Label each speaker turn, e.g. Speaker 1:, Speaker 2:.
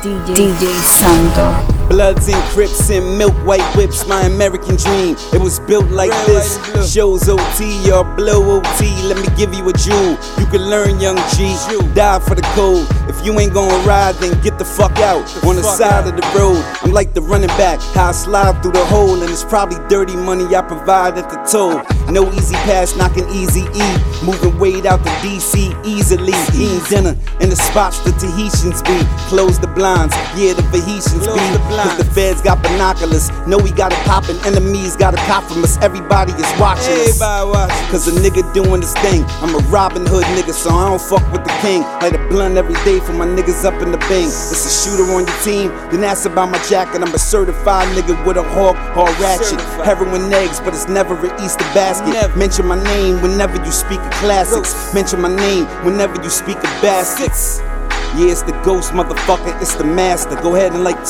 Speaker 1: DJ, DJ Santo.
Speaker 2: Bloods and Crips and milk white whips, my American dream. It was built like
Speaker 3: Real
Speaker 2: this.
Speaker 3: white.
Speaker 2: Shows OT or blow OT. Let me give you a jewel. You can learn, young G. Die for the code. If you ain't gonna ride, then get the fuck out. On the side
Speaker 3: out.
Speaker 2: of the road, I'm like the running back. How I slide through the hole, and it's probably dirty money I provide at the toll. No easy pass, knocking easy E. Moving weight out to DC easily. Eating dinner in the spots the Tahitians be. Close the blinds, yeah, the Tahitians be.
Speaker 3: the
Speaker 2: Cause the feds got binoculars. Know we got it poppin', enemies got a cop from us. Everybody is watching us. Cause a nigga doing his thing. I'm a Robin Hood nigga, so I don't fuck with the king. Light a blunt every day for my niggas up in the bing. It's a shooter on your team, then ask about my jacket. I'm a certified nigga with a hawk or ratchet.
Speaker 3: Certified.
Speaker 2: Heroin eggs, but it's never an Easter basket.
Speaker 3: Never.
Speaker 2: Mention my name whenever you speak of classics. Mention my name whenever you speak of baskets. Yeah, it's the ghost, motherfucker. It's the master. Go ahead and like the